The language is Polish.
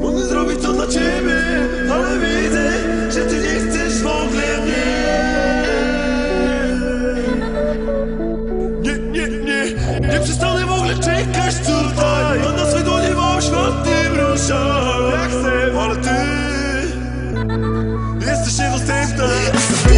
Mogę zrobić to dla ciebie. the shit was.